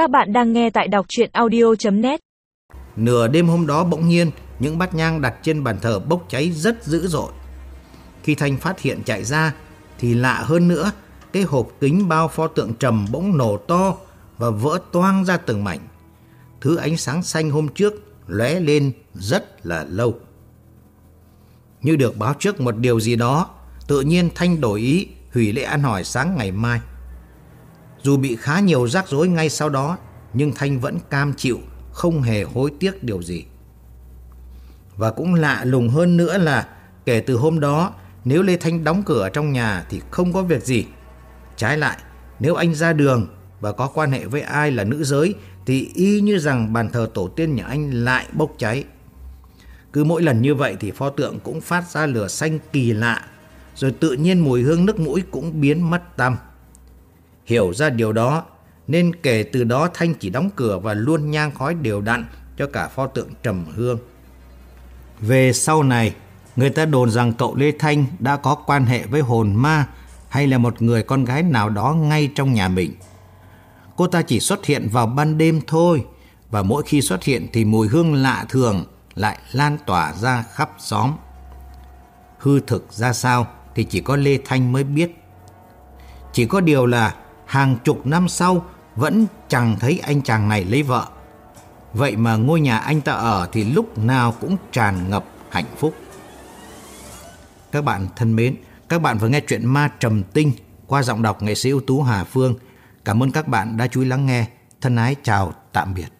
Các bạn đang nghe tại đọc chuyện audio.net Nửa đêm hôm đó bỗng nhiên, những bát nhang đặt trên bàn thờ bốc cháy rất dữ dội. Khi Thanh phát hiện chạy ra, thì lạ hơn nữa, cái hộp kính bao pho tượng trầm bỗng nổ to và vỡ toang ra từng mảnh. Thứ ánh sáng xanh hôm trước lóe lên rất là lâu. Như được báo trước một điều gì đó, tự nhiên Thanh đổi ý hủy lễ ăn hỏi sáng ngày mai. Dù bị khá nhiều rắc rối ngay sau đó, nhưng Thanh vẫn cam chịu, không hề hối tiếc điều gì. Và cũng lạ lùng hơn nữa là kể từ hôm đó, nếu Lê Thanh đóng cửa trong nhà thì không có việc gì. Trái lại, nếu anh ra đường và có quan hệ với ai là nữ giới thì y như rằng bàn thờ tổ tiên nhà anh lại bốc cháy. Cứ mỗi lần như vậy thì pho tượng cũng phát ra lửa xanh kỳ lạ, rồi tự nhiên mùi hương nước mũi cũng biến mất tăm. Hiểu ra điều đó, nên kể từ đó Thanh chỉ đóng cửa và luôn nhang khói đều đặn cho cả pho tượng trầm hương. Về sau này, người ta đồn rằng cậu Lê Thanh đã có quan hệ với hồn ma hay là một người con gái nào đó ngay trong nhà mình. Cô ta chỉ xuất hiện vào ban đêm thôi, và mỗi khi xuất hiện thì mùi hương lạ thường lại lan tỏa ra khắp xóm. Hư thực ra sao thì chỉ có Lê Thanh mới biết. Chỉ có điều là hàng chục năm sau vẫn chẳng thấy anh chàng này lấy vợ. Vậy mà ngôi nhà anh ta ở thì lúc nào cũng tràn ngập hạnh phúc. Các bạn thân mến, các bạn vừa nghe chuyện ma trầm tinh qua giọng đọc nghệ sĩ ưu tú Hà Phương. Cảm ơn các bạn đã chú ý lắng nghe. Thân ái chào, tạm biệt.